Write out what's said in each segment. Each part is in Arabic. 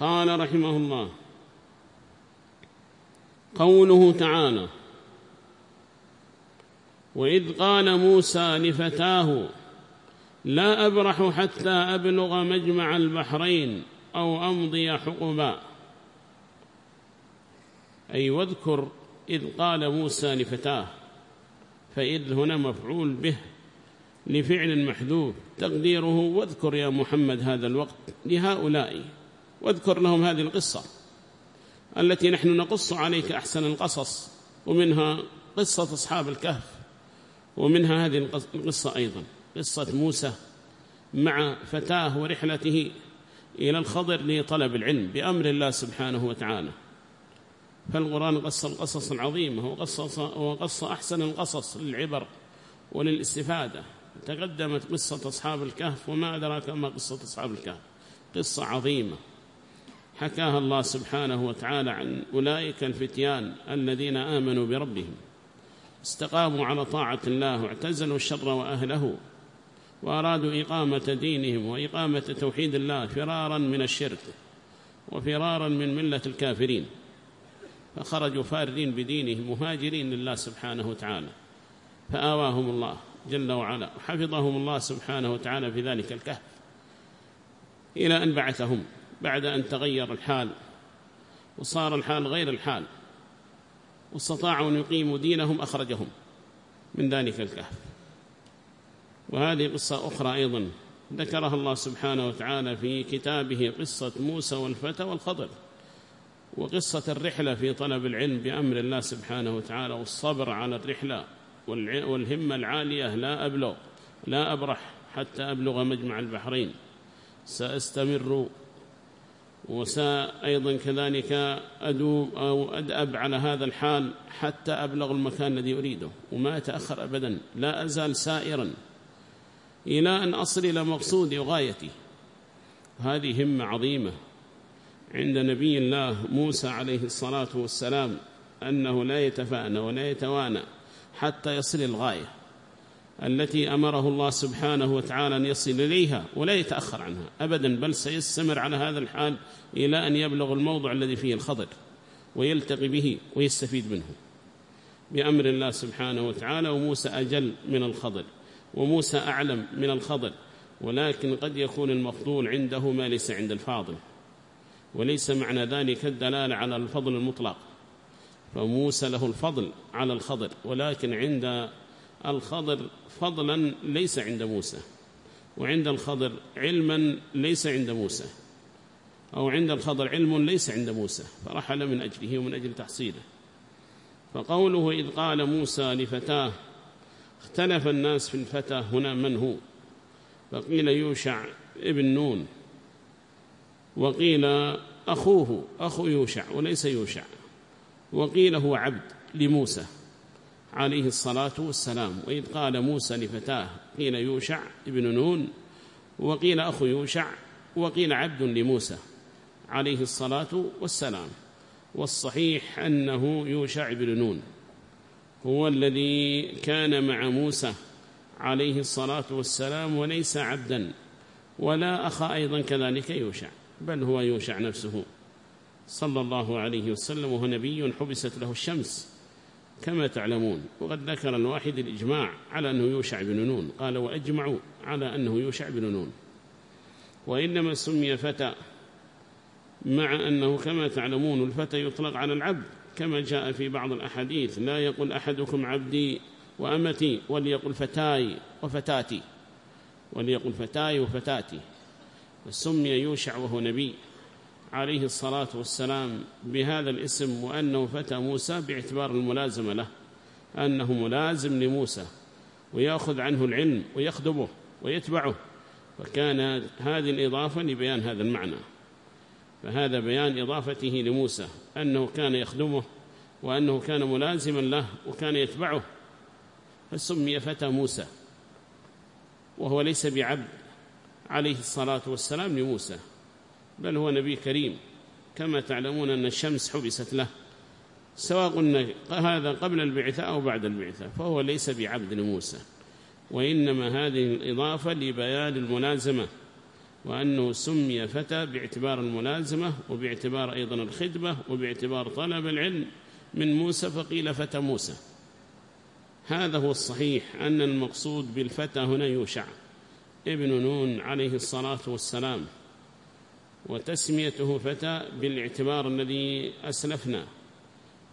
قال رحمه الله قوله تعالى وإذ قال موسى لفتاه لا أبرح حتى أبلغ مجمع البحرين أو أمضي حقبا. أي واذكر إذ قال موسى لفتاه فإذ هنا مفعول به لفعل محذوف تقديره واذكر يا محمد هذا الوقت لهؤلاء. واذكر لهم هذه القصة التي نحن نقص عليك أحسن القصص ومنها قصة أصحاب الكهف ومنها هذه القصة أيضا قصة موسى مع فتاه ورحلته إلى الخضر لطلب العلم بأمر الله سبحانه وتعالى. فالقرآن قص القصص العظيمة وقصص, وقص أحسن القصص للعبر وللاستفادة. تقدمت قصة أصحاب الكهف وما أدراك ما قصة أصحاب الكهف. قصة عظيمة. حكاها الله سبحانه وتعالى عن أولئك الفتيان الذين آمنوا بربهم استقاموا على طاعة الله واعتزلوا الشر وأهله وأرادوا إقامة دينهم وإقامة توحيد الله فرارا من الشرك وفرارا من ملة الكافرين. فخرجوا فارين بدينهم مهاجرين لله سبحانه وتعالى. فآواهم الله جل وعلا وحفظهم الله سبحانه وتعالى في ذلك الكهف. إلى أن بعثهم. بعد أن تغير الحال وصار الحال غير الحال واستطاعوا أن يقيموا دينهم أخرجهم من ذلك الكهف. وهذه قصة أخرى أيضا ذكرها الله سبحانه وتعالى في كتابه قصة موسى والفتى والخضر وقصة الرحلة في طلب العلم بأمر الله سبحانه وتعالى والصبر على الرحلة والهمة العالية لا أبلغ لا أبرح حتى أبلغ مجمع البحرين. سأستمر وسأيضا كذلك أدوب أو أدأب على هذا الحال حتى أبلغ المكان الذي أريده وما أتأخر أبدا لا أزال سائرا إلى أن أصل إلى مقصودي وغايتي هذه همة عظيمة عند نبي الله موسى عليه الصلاة والسلام أنه لا يتفانى ولا يتوانى حتى يصل الغاية. التي أمره الله سبحانه وتعالى أن يصل إليها ولا يتأخر عنها أبدا بل سيستمر على هذا الحال إلى أن يبلغ الموضع الذي فيه الخضر ويلتقي به ويستفيد منه. بأمر الله سبحانه وتعالى وموسى أجل من الخضر وموسى أعلم من الخضر ولكن قد يكون المفضول عنده ما ليس عند الفاضل وليس معنى ذلك الدلالة على الفضل المطلق. فموسى له الفضل على الخضر ولكن عند الخضر فضلا ليس عند موسى وعند الخضر علما ليس عند موسى أو عند الخضر علم ليس عند موسى فرحل من أجله ومن أجل تحصيله. فقوله إذ قال موسى لفتاه اختلف الناس في الفتى هنا من هو؟ فقيل يوشع ابن نون وقيل أخوه أخو يوشع وليس يوشع وقيل هو عبد لموسى. عليه الصلاة والسلام. وإذ قال موسى لفتاه قيل يوشع ابن نون وقيل أخو يوشع وقيل عبد لموسى عليه الصلاة والسلام. والصحيح أنه يوشع بن نون هو الذي كان مع موسى عليه الصلاة والسلام وليس عبدا ولا أخ أيضا كذلك يوشع بل هو يوشع نفسه. صلى الله عليه وسلم وهو نبي حبست له الشمس. كما تعلمون وقد ذكر الواحد الإجماع على أنه يوشع بن نون قال وأجمعوا على أنه يوشع بن نون. وإنما سمي فتى مع أنه كما تعلمون الفتى يطلق على العبد كما جاء في بعض الأحاديث لا يقول أحدكم عبدي وأمتي وليقل فتاي وفتاتي. وليقل فتاي وفتاتي. وسمي يوشع وهو نبي. عليه الصلاة والسلام بهذا الاسم وأنه فتى موسى باعتبار الملازمة له أنه ملازم لموسى ويأخذ عنه العلم ويخدمه ويتبعه فكان هذه الإضافة لبيان هذا المعنى. فهذا بيان إضافته لموسى أنه كان يخدمه وأنه كان ملازما له وكان يتبعه فسمي فتى موسى وهو ليس بعبد عليه الصلاة والسلام لموسى. بل هو نبي كريم. كما تعلمون أن الشمس حبست له. سواء قلنا هذا قبل البعثة أو بعد البعثة فهو ليس بعبد لموسى وإنما هذه الإضافة لبيان الملازمة وأنه سمي فتى باعتبار الملازمة وباعتبار أيضا الخدمة وباعتبار طلب العلم من موسى فقيل فتى موسى. هذا هو الصحيح أن المقصود بالفتى هنا يوشع. ابن نون عليه الصلاة والسلام. وتسميته فتى بالاعتبار الذي أسلفنا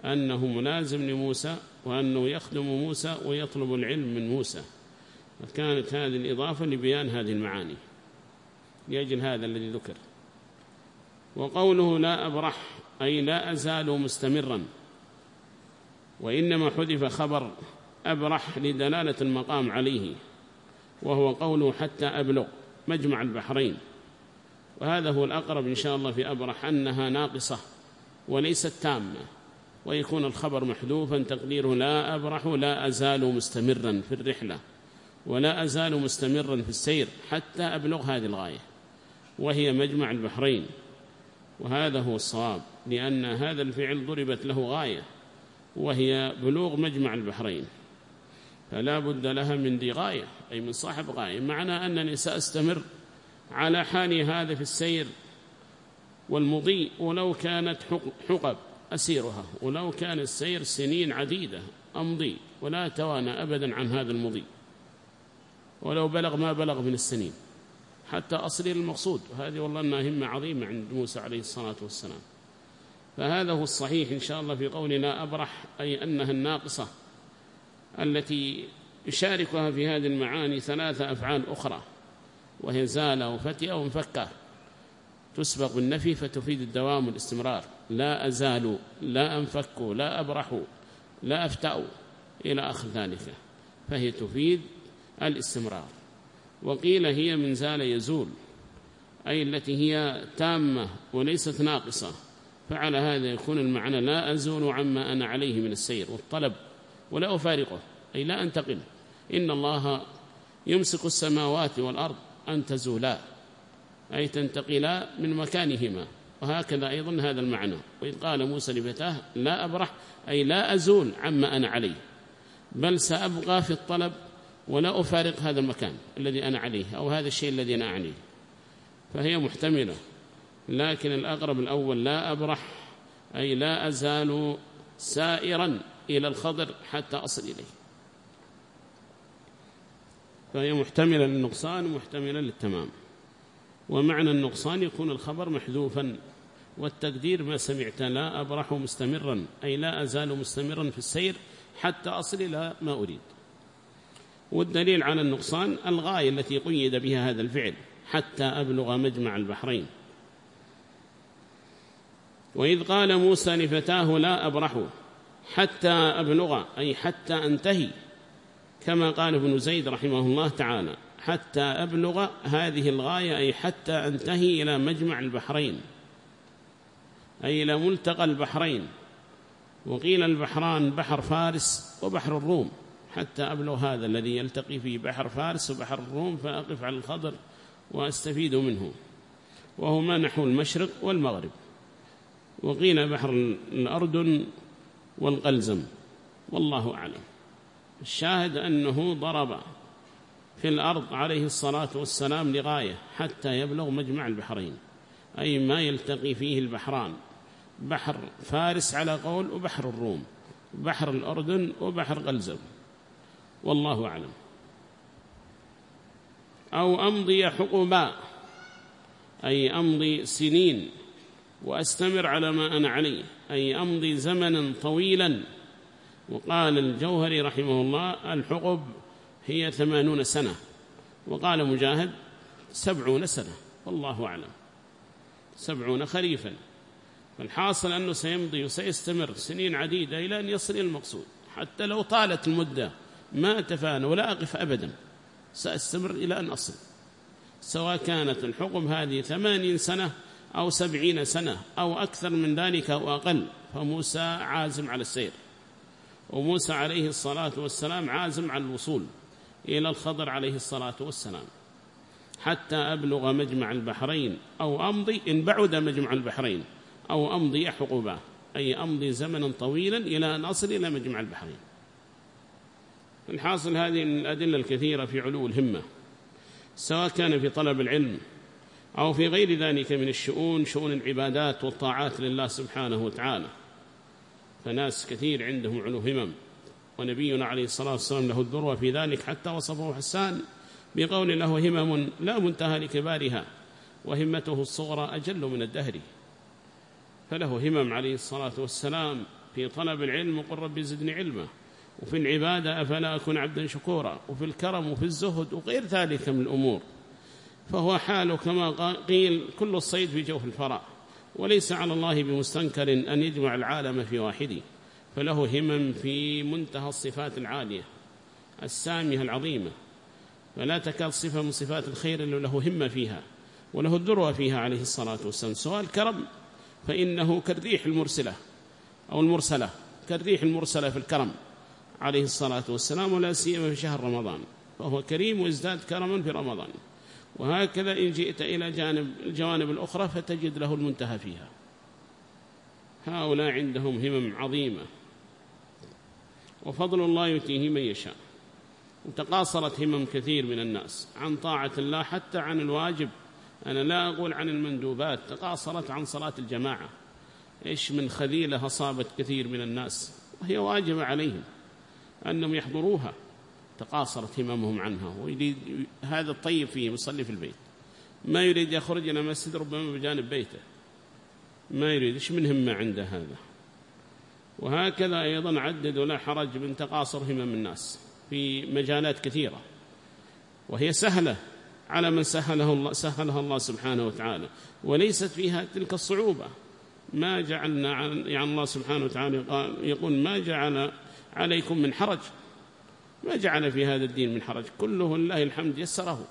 أنه ملازم لموسى وأنه يخدم موسى ويطلب العلم من موسى. فكانت هذه الإضافة لبيان هذه المعاني. لأجل هذا الذي ذكر. وقوله لا أبرح أي لا أزال مستمرا. وإنما حذف خبر أبرح لدلالة المقام عليه وهو قوله حتى أبلغ مجمع البحرين. وهذا هو الأقرب إن شاء الله في أبرح أنها ناقصة وليست تامة ويكون الخبر محذوفا تقديره لا أبرح لا أزال مستمرا في الرحلة ولا أزال مستمرا في السير حتى أبلغ هذه الغاية وهي مجمع البحرين وهذا هو الصواب لأن هذا الفعل ضربت له غاية وهي بلوغ مجمع البحرين فلا بد لها من ذي غاية أي من صاحب غاية معنى أنني سأستمر على حالي هذا في السير والمضي ولو كانت حقب أسيرها ولو كان السير سنين عديدة أمضي ولا توانى أبدا عن هذا المضي ولو بلغ ما بلغ من السنين. حتى أصل المقصود وهذه والله أنها همة عظيمة عند موسى عليه الصلاة والسلام. فهذا هو الصحيح إن شاء الله في قولنا أبرح أي أنها الناقصة التي يشاركها في هذه المعاني ثلاثة أفعال أخرى. وهي زال وفتئ وانفكه تسبق بالنفي فتفيد الدوام والاستمرار. لا أزال لا أنفك لا أبرح لا أفتأ إلى آخر ذلك. فهي تفيد الاستمرار. وقيل هي من زال يزول أي التي هي تامة وليست ناقصة. فعلى هذا يكون المعنى لا أزول عما أنا عليه من السير والطلب ولا أفارقه. أي لا أنتقل. إن الله يمسك السماوات والأرض أن تزولا أي تنتقلا من مكانهما. وهكذا أيضا هذا المعنى. وإذ قال موسى لفتاه لا أبرح أي لا أزول عما أنا عليه بل سأبقى في الطلب ولا أفارق هذا المكان الذي أنا عليه أو هذا الشيء الذي أنا أعنيه. فهي محتملة. لكن الأقرب الأول لا أبرح أي لا أزال سائرا إلى الخضر حتى أصل إليه. فهي محتملة للنقصان ومحتملة للتمام. ومعنى النقصان يكون الخبر محذوفا والتقدير ما سمعت لا أبرح مستمرا أي لا أزال مستمرا في السير حتى أصل إلى ما أريد. والدليل على النقصان الغاية التي قيد بها هذا الفعل حتى أبلغ مجمع البحرين. وإذ قال موسى لفتاه لا أبرح حتى أبلغ أي حتى أنتهي كما قال ابن زيد رحمه الله تعالى حتى أبلغ هذه الغاية أي حتى أنتهي إلى مجمع البحرين أي إلى ملتقى البحرين وقيل البحران بحر فارس وبحر الروم. حتى أبلغ هذا الذي يلتقي في بحر فارس وبحر الروم فأقف على الخضر وأستفيد منه. وهما نحو المشرق والمغرب. وقيل بحر الأردن والقلزم. والله أعلم. الشاهد أنه ضرب في الأرض عليه الصلاة والسلام لغاية حتى يبلغ مجمع البحرين أي ما يلتقي فيه البحران بحر فارس على قول وبحر الروم بحر الأردن وبحر غلزم والله أعلم. أو أمضي حقبا أي أمضي سنين وأستمر على ما أنا عليه أي أمضي زمنا طويلا وقال الجوهري رحمه الله الحقب هي ثمانون سنة وقال مجاهد سبعون سنة والله أعلم سبعون خريفا فالحاصل أنه سيمضي وسيستمر سنين عديدة إلى أن يصل إلى المقصود حتى لو طالت المدة ما أتفانى ولا أقف أبدا سأستمر إلى أن أصل سواء كانت الحقب هذه ثمانين سنة أو سبعين سنة أو أكثر من ذلك أو أقل فموسى عازم على السير. وموسى عليه الصلاة والسلام عازم على الوصول إلى الخضر عليه الصلاة والسلام. حتى أبلغ مجمع البحرين أو أمضي إن بعد مجمع البحرين أو أمضي حقوبة أي أمضي زمنا طويلا إلى أن أصل إلى مجمع البحرين. الحاصل هذه الأدلة الكثيرة في علو الهمة سواء كان في طلب العلم أو في غير ذلك من الشؤون شؤون العبادات والطاعات لله سبحانه وتعالى. فناس كثير عندهم علو همم. ونبينا عليه الصلاة والسلام له الذروة في ذلك حتى وصفه حسان بقول له همم لا منتهى لكبارها وهمته الصغرى أجل من الدهر. فله همم عليه الصلاة والسلام في طلب العلم وقل رب زدني علما. وفي العبادة أفلا أكون عبدا شكورا؟ وفي الكرم وفي الزهد وغير ذلك من الأمور. فهو حاله كما قيل كل الصيد في جوف الفراء. وليس على الله بمستنكر أن يجمع العالم في واحدة فله همم في منتهى الصفات العالية السامية العظيمة. فلا تكاد صفة من صفات الخير إلا له همة فيها وله الذروة فيها عليه الصلاة والسلام. سؤال كرم فإنه كالريح المرسلة أو المرسلة كالريح المرسلة في الكرم عليه الصلاة والسلام ولا سيما في شهر رمضان فهو كريم وازداد كرما في رمضان. وهكذا إن جئت إلى جانب الجوانب الأخرى فتجد له المنتهى فيها. هؤلاء عندهم همم عظيمة. وفضل الله يؤتيه من يشاء. وتقاصرت همم كثير من الناس. عن طاعة الله حتى عن الواجب. أنا لا أقول عن المندوبات. تقاصرت عن صلاة الجماعة. إيش من خذيلة أصابت كثير من الناس. وهي واجبة عليهم. أنهم يحضروها. تقاصرت هممهم عنها ويريد هذا الطيب فيه يصلي في البيت. ما يريد يخرج إلى مسجد ربما بجانب بيته. ما يريد إيش من همة عنده هذا؟ وهكذا أيضا عدد ولا حرج من تقاصر همم الناس في مجالات كثيرة. وهي سهلة على من سهله الله سهلها الله سبحانه وتعالى. وليست فيها تلك الصعوبة. ما جعلنا يعني الله سبحانه وتعالى يقول ما جعل عليكم من حرج. ما جعل في هذا الدين من حرج. كله الله الحمد يسره.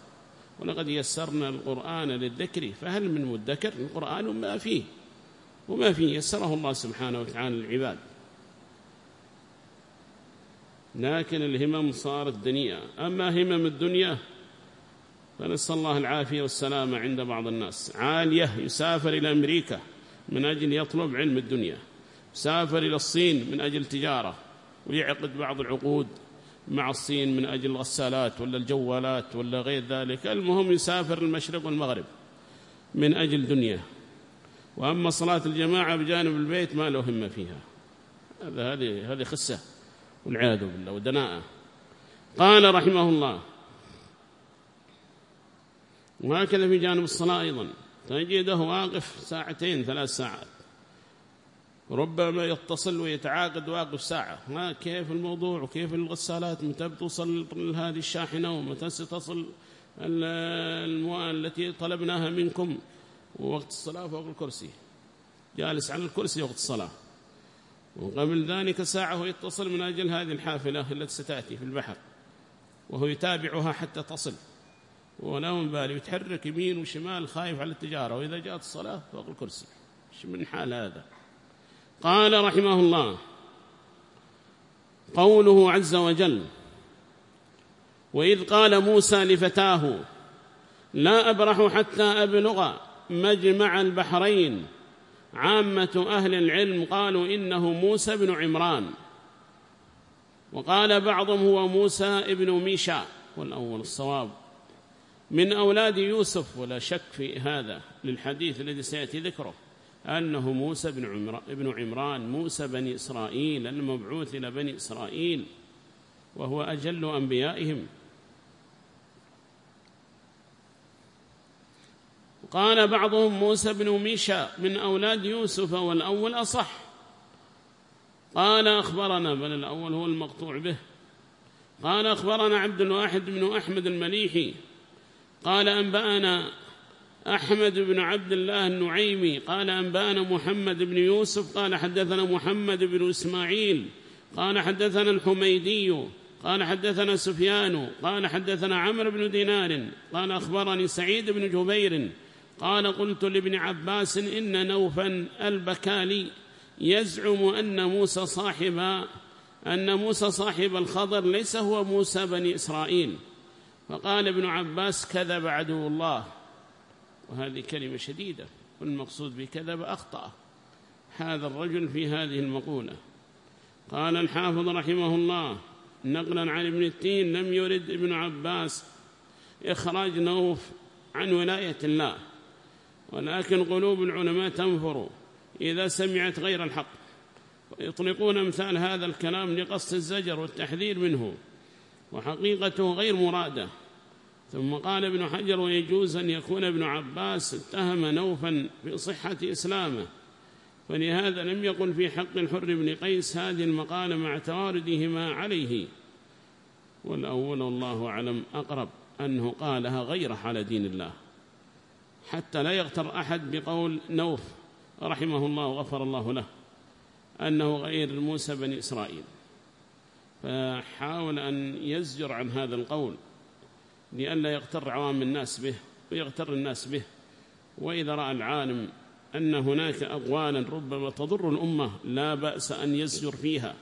ولقد يسرنا القرآن للذكر فهل من مدكر؟ القرآن ما فيه. وما فيه. يسره الله سبحانه وتعالى للعباد. لكن الهمم صارت دنيئة أما همم الدنيا فنسأل الله العافية والسلامة عند بعض الناس. عالية. يسافر إلى أمريكا من أجل يطلب علم الدنيا. يسافر إلى الصين من أجل تجارة. ويعقد بعض العقود. مع الصين من أجل الغسالات ولا الجوالات ولا غير ذلك. المهم يسافر المشرق والمغرب من أجل دنيا. وأما صلاة الجماعة بجانب البيت ما له همة فيها. هذه هذه خسة والعياذ بالله ودناءة قال رحمه الله وهكذا في جانب الصلاة أيضا. تجده واقف ساعتين ثلاث ساعات. ربما يتصل ويتعاقد واقف ساعة. ما كيف الموضوع وكيف الغسالات؟ متى بتوصل هذه الشاحنة ومتى ستصل المواد التي طلبناها منكم؟ ووقت الصلاة فوق الكرسي. جالس على الكرسي وقت الصلاة. وقبل ذلك ساعة يتصل من أجل هذه الحافلة التي ستأتي في البحر. وهو يتابعها حتى تصل. ولا مبالي. يتحرك يمين وشمال خايف على التجارة. وإذا جاءت الصلاة فوق الكرسي. من حال هذا؟ قال رحمه الله قوله عز وجل وإذ قال موسى لفتاه لا أبرح حتى أبلغ مجمع البحرين. عامة أهل العلم قالوا إنه موسى بن عمران. وقال بعضهم هو موسى ابن ميشا والأول الصواب. من أولاد يوسف ولا شك في هذا للحديث الذي سيأتي ذكره. أنه موسى بن, عمر ابن عمران موسى بني إسرائيل المبعوث إلى بني إسرائيل وهو أجل أنبيائهم. قال بعضهم موسى بن ميشا من أولاد يوسف والأول أصح. قال أخبرنا بل الأول هو المقطوع به. قال أخبرنا عبد الواحد بن أحمد المليحي. قال أنبأنا أحمد بن عبد الله النعيمي قال أنبأنا محمد بن يوسف قال حدثنا محمد بن إسماعيل قال حدثنا الحميدي قال حدثنا سفيان قال حدثنا عمرو بن دينار قال أخبرني سعيد بن جبير قال قلت لابن عباس إن نوفا البكالي يزعم أن موسى صاحب أن موسى صاحب الخضر ليس هو موسى بني إسرائيل. فقال ابن عباس كذب عدو الله. وهذه كلمة شديدة والمقصود بكذب أخطأ هذا الرجل في هذه المقولة. قال الحافظ رحمه الله نقلا عن ابن التين لم يرد ابن عباس إخراج نوف عن ولاية الله. ولكن قلوب العلماء تنفر إذا سمعت غير الحق ويطلقون أمثال هذا الكلام لقصد الزجر والتحذير منه وحقيقته غير مرادة. ثم قال ابن حجر ويجوز أن يكون ابن عباس اتهم نوفا بصحة إسلامه فلهذا لم يقل في حق الحر بن قيس هذه المقالة مع تواردهما عليه. والأول الله أعلم أقرب أنه قالها غير على دين الله. حتى لا يغتر أحد بقول نوف رحمه الله وغفر الله له أنه غير موسى بني إسرائيل. فحاول أن يزجر عن هذا القول. لئلا يغتر عوام الناس به ويغتر الناس به. وإذا رأى العالم أن هناك أقوالا ربما تضر الأمة لا بأس أن يزجر فيها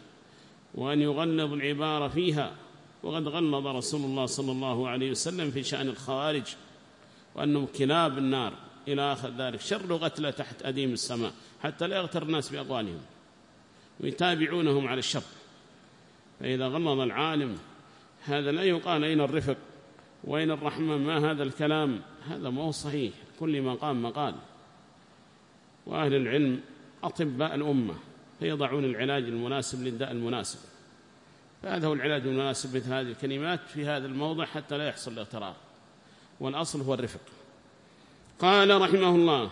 وأن يغلظ العبارة فيها. وقد غلظ رسول الله صلى الله عليه وسلم في شأن الخوارج وأنهم كلاب النار إلى آخر ذلك. شر قتلى تحت أديم السماء حتى لا يغتر الناس بأقوالهم. ويتابعونهم على الشر. فإذا غلظ العالم هذا لا يقال أين الرفق. وأين الرحمة؟ ما هذا الكلام؟ هذا ما هو صحيح. كل مقام مقال. وأهل العلم أطباء الأمة فيضعون العلاج المناسب للداء المناسب. فهذا هو العلاج المناسب مثل هذه الكلمات في هذا الموضع حتى لا يحصل الاغترار والأصل هو الرفق. قال رحمه الله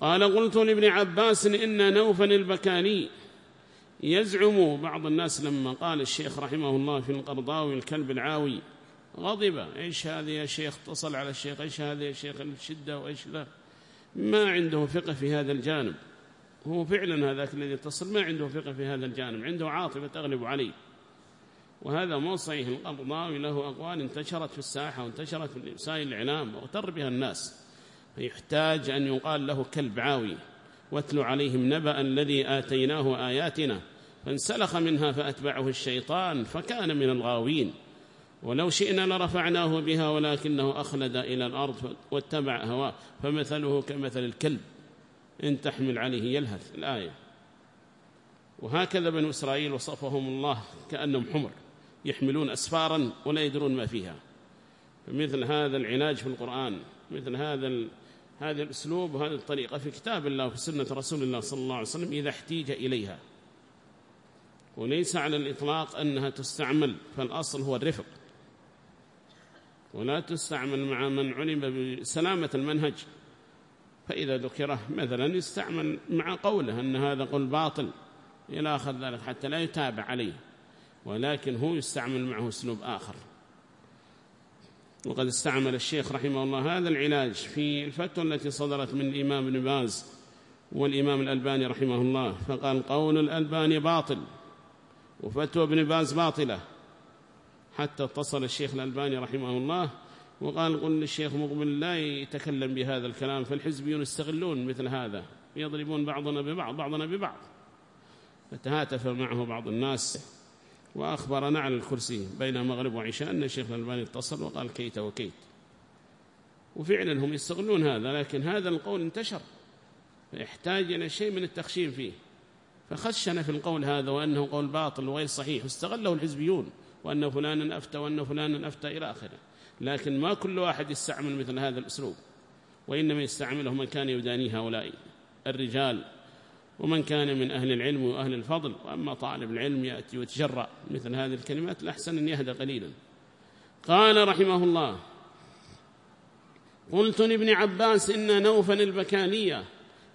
قال قلت لابن عباس إن نوفا البكاني يزعم بعض الناس لما قال الشيخ رحمه الله في القرضاوي الكلب العاوي غضب. إيش هذا يا شيخ؟ اتصل على الشيخ. إيش هذا يا شيخ؟ الشدة وإيش لا ما عنده فقه في هذا الجانب. هو فعلا هذاك الذي اتصل ما عنده فقه في هذا الجانب. عنده عاطفة تغلب عليه. وهذا مو صحيح. القرضاوي له أقوال انتشرت في الساحة وانتشرت في وسائل الإعلام واغتر بها الناس. فيحتاج أن يقال له كلب عاوي. واتل عليهم نبأ الذي آتيناه آياتنا فانسلخ منها فأتبعه الشيطان فكان من الغاوين. ولو شئنا لرفعناه بها ولكنه أخلد إلى الأرض واتبع هواه فمثله كمثل الكلب إن تحمل عليه يلهث الآية. وهكذا بنو إسرائيل وصفهم الله كأنهم حمر يحملون أسفارا ولا يدرون ما فيها. فمثل هذا العلاج في القرآن مثل هذا هذا الأسلوب وهذه الطريقة في كتاب الله وفي سنة رسول الله صلى الله عليه وسلم إذا احتيج إليها. وليس على الإطلاق أنها تستعمل فالأصل هو الرفق. ولا تستعمل مع من علم بسلامة المنهج. فإذا ذكره مثلا يستعمل مع قوله أن هذا قول باطل إلى آخر ذلك حتى لا يتابع عليه ولكن هو يستعمل معه أسلوب آخر. وقد استعمل الشيخ رحمه الله هذا العلاج في الفتوى التي صدرت من الإمام ابن باز والإمام الألباني رحمه الله فقال قول الألباني باطل وفتوى ابن باز باطلة. حتى اتصل الشيخ الألباني رحمه الله وقال قل للشيخ مقبل لا يتكلم بهذا الكلام فالحزبيون يستغلون مثل هذا يضربون بعضنا ببعض بعضنا ببعض. فتهاتف معه بعض الناس وأخبرنا على الكرسي بين مغرب وعشاء أن الشيخ الألباني اتصل وقال كيت وكيت. وفعلا هم يستغلون هذا لكن هذا القول انتشر فيحتاج إلى شيء من التخشين فيه. فخشن في القول هذا وأنه قول باطل وغير صحيح واستغله الحزبيون. وأن فلانا أفتى وأن فلانا أفتى إلى آخره. لكن ما كل واحد يستعمل مثل هذا الأسلوب وإنما يستعمله من كان يداني هؤلاء الرجال ومن كان من أهل العلم وأهل الفضل. وأما طالب العلم يأتي ويتجرأ مثل هذه الكلمات الأحسن أن يهدى قليلا. قال رحمه الله قلت لابن عباس إن نوفا البكانية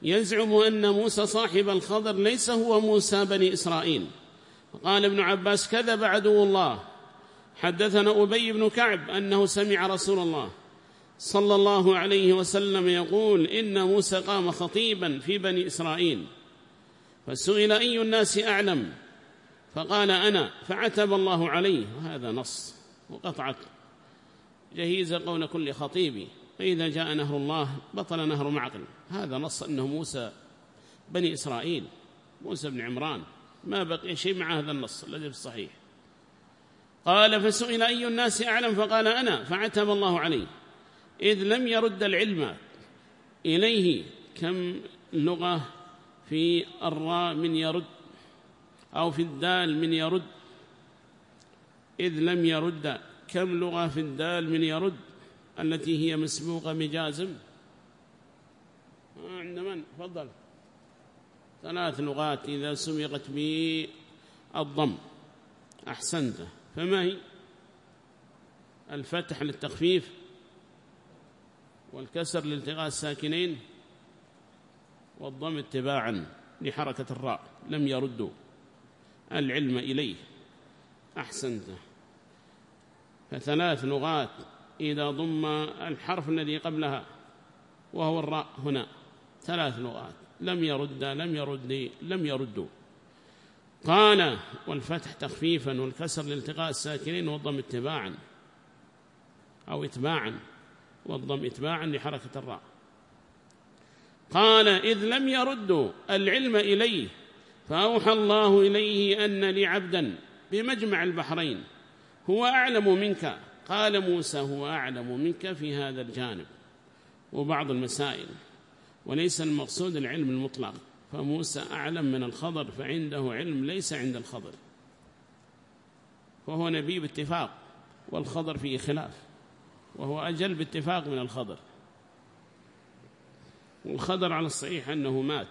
يزعم أن موسى صاحب الخضر ليس هو موسى بني إسرائيل. قال ابن عباس كذب عدو الله. حدثنا أبي بن كعب أنه سمع رسول الله صلى الله عليه وسلم يقول إن موسى قام خطيبا في بني إسرائيل. فسئل أي الناس أعلم؟ فقال أنا فعتب الله عليه. وهذا نص وقطعت جهيز قول كل خطيب. فإذا جاء نهر الله بطل نهر معقل. هذا نص أنه موسى بني إسرائيل موسى بن عمران. ما بقي شيء مع هذا النص الذي في الصحيح. قال فسئل أي الناس أعلم؟ فقال أنا. فعتب الله عليه. إذ لم يرد العلم إليه كم لغة في الراء من يرد أو في الدال من يرد. إذ لم يرد كم لغة في الدال من يرد التي هي مسبوقة مجازم عند من فضل ثلاث لغات إذا سبقت بالضم أحسنت. فما هي؟ الفتح للتخفيف والكسر لالتقاء الساكنين والضم اتباعا لحركة الراء لم يردوا العلم إليه. أحسنت. فثلاث لغات إذا ضم الحرف الذي قبلها وهو الراء هنا ثلاث لغات. لم يرد لم يرد لم يردوا. قال والفتح تخفيفا والكسر لالتقاء الساكنين والضم اتباعا أو اتباعا والضم اتباعا لحركة الراء. قال إذ لم يردوا العلم إليه فأوحى الله إليه أن لي عبدا بمجمع البحرين هو أعلم منك. قال موسى هو أعلم منك في هذا الجانب. وبعض المسائل. وليس المقصود العلم المطلق. فموسى أعلم من الخضر فعنده علم ليس عند الخضر. فهو نبي باتفاق والخضر فيه خلاف. وهو أجل باتفاق من الخضر. والخضر على الصحيح أنه مات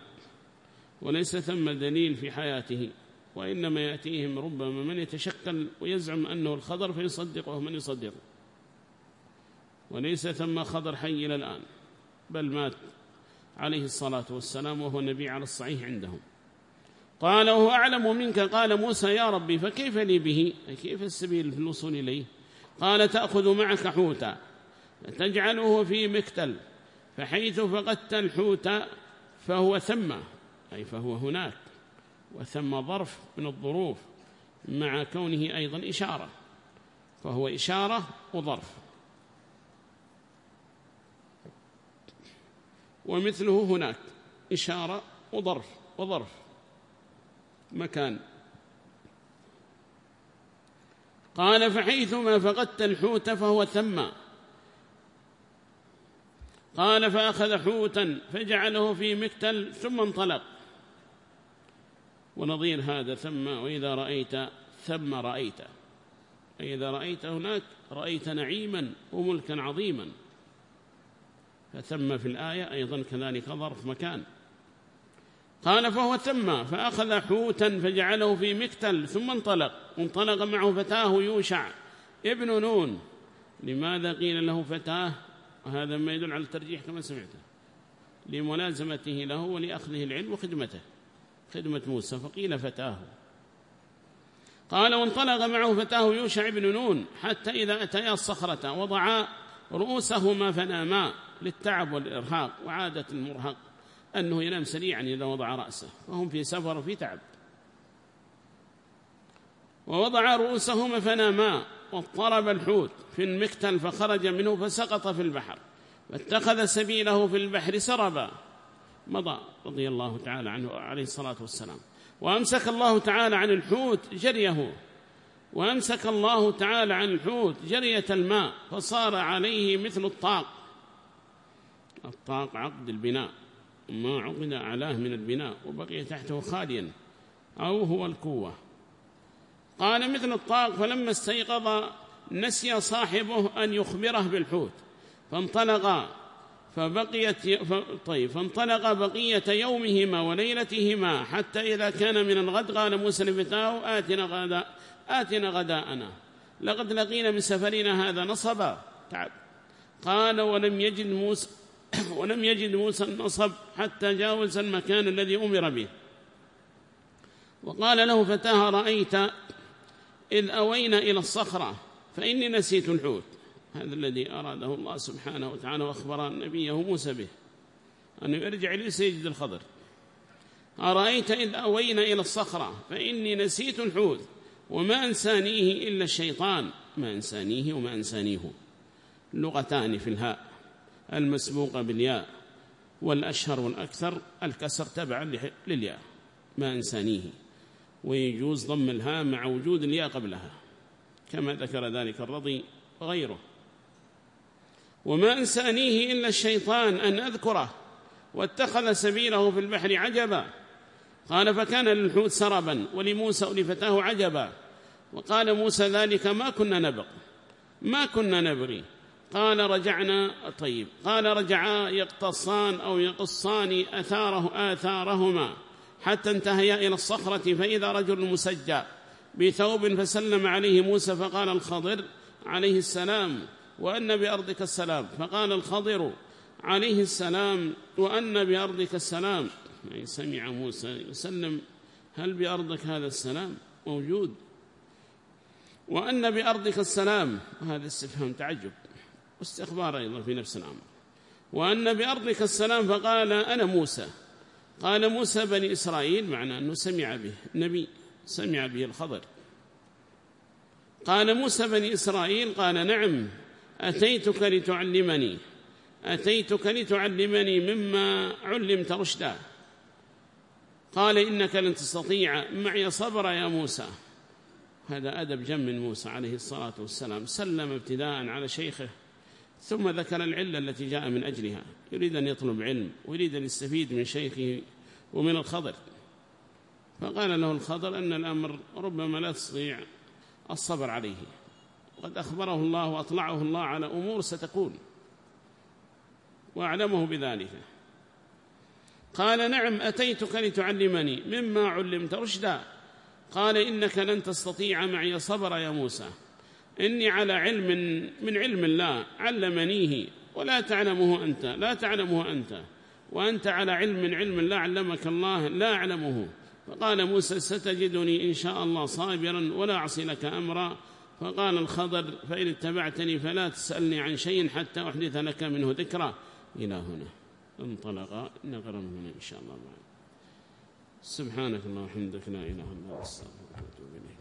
وليس ثم دليل في حياته وإنما يأتيهم ربما من يتشكل ويزعم أنه الخضر فيصدقه من يصدقه. وليس ثم خضر حي إلى الآن بل مات عليه الصلاة والسلام وهو النبي على الصحيح عندهم. قال وهو أعلم منك. قال موسى يا ربي فكيف لي به؟ كيف السبيل في الوصول إليه؟ قال تأخذ معك حوتا تجعله في مكتل فحيث فقدت الحوت فهو ثم أي فهو هناك وثم ظرف من الظروف مع كونه أيضا إشارة فهو إشارة وظرف. ومثله هناك. إشارة وظرف وظرف. مكان. قال فحيثما فقدت الحوت فهو ثم. قال فأخذ حوتا فجعله في مكتل ثم انطلق. ونظير هذا ثم وإذا رأيت ثم رأيت. أي إذا رأيت هناك رأيت نعيما وملكا عظيما. فثم في الآية أيضا كذلك ظرف مكان. قال فهو ثم فأخذ حوتا فجعله في مكتل ثم انطلق. انطلق معه فتاة يوشع ابن نون. لماذا قيل له فتاة؟ وهذا ما يدل على الترجيح كما سمعته. لملازمته له ولأخذه العلم وخدمته خدمة موسى فقيل فتاه. قال وانطلق معه فتاه يوشع بن نون حتى إذا أتيا الصخرة وضعا رؤوسهما فناما. للتعب والإرهاق وعادة المرهق أنه ينام سريعا إذا وضع رأسه وهم في سفر وفي تعب. ووضع رؤوسهما فناما واضطرب الحوت في المكتل فخرج منه فسقط في البحر فاتخذ سبيله في البحر سربا. مضى رضي الله تعالى عنه عليه الصلاة والسلام. وأمسك الله تعالى عن الحوت جريه. وأمسك الله تعالى عن الحوت جرية الماء فصار عليه مثل الطاق. الطاق عقد البناء ما عقد أعلاه من البناء وبقي تحته خاليا أو هو الكوة قال مثل الطاق فلما استيقظ نسي صاحبه أن يخبره بالحوت فانطلق فبقيت. طيب فانطلق بقية يومهما وليلتهما حتى إذا كان من الغد. قال موسى لفتاه آتنا غداء آتنا غداءنا. لقد لقينا من سفرنا هذا نصبا. تعب. قال ولم يجد موسى ولم يجد موسى النصب حتى جاوز المكان الذي أمر به. وقال له فتاه رأيت إذ أوينا إلى الصخرة فإني نسيت الحوت. هذا الذي أراده الله سبحانه وتعالى وأخبر نبيه موسى به. أنه يرجع لسيجد الخضر. أرأيت إذ أوينا إلى الصخرة فإني نسيت الحوت وما أنسانيه إلا الشيطان. ما أنسانيه وما أنسانيه. لغتان في الهاء. المسبوقة بالياء والأشهر والأكثر الكسر تبعا للياء ما أنسانيه. ويجوز ضم الهاء مع وجود الياء قبلها كما ذكر ذلك الرضي وغيره. وما أنسانيه إلا الشيطان أن أذكره واتخذ سبيله في البحر عجبا. قال فكان للحوت سربا ولموسى ولفتاه عجبا. وقال موسى ذلك ما كنا نبغ ما كنا نبغي. قال رجعنا طيب قال رجعا يقتصان أو يقصان أثاره آثارهما. حتى انتهيا إلى الصخرة فإذا رجل مسجى بثوب فسلم عليه موسى فقال الخضر عليه السلام وأن بأرضك السلام. فقال الخضر عليه السلام وأن بأرضك السلام. يعني سمع موسى يسلم هل بأرضك هذا السلام؟ موجود. وأن بأرضك السلام هذا استفهام تعجب. واستخبار أيضا في نفس الأمر. وأن بأرضك السلام فقال أنا موسى. قال موسى بني إسرائيل معنى أنه سمع به نبي سمع به الخضر قال موسى بني إسرائيل قال نعم أتيتك لتعلمني. أتيتك لتعلمني مما علمت رشدا. قال إنك لن تستطيع معي صبر يا موسى. هذا أدب جم من موسى عليه الصلاة والسلام. سلم ابتداء على شيخه. ثم ذكر العلة التي جاء من أجلها. يريد أن يطلب علم ويريد أن يستفيد من شيخه ومن الخضر. فقال له الخضر أن الأمر ربما لا تستطيع الصبر عليه. وقد أخبره الله وأطلعه الله على أمور ستكون وأعلمه بذلك. قال نعم أتيتك لتعلمني. مما علمت رشدا. قال إنك لن تستطيع معي صبر يا موسى. إني على علم من علم الله علمنيه ولا تعلمه أنت لا تعلمه أنت. وأنت على علم من علم الله علمك الله لا أعلمه. فقال موسى ستجدني إن شاء الله صابرا ولا أعصي لك أمرا. فقال الخضر فإن اتبعتني فلا تسألني عن شيء حتى أحدث لك منه ذكرى. إلى هنا انطلق نقرأ هنا إن شاء الله. سبحانك اللهم وبحمدك لا إله إلا أنت أستغفرك وأتوب إليك.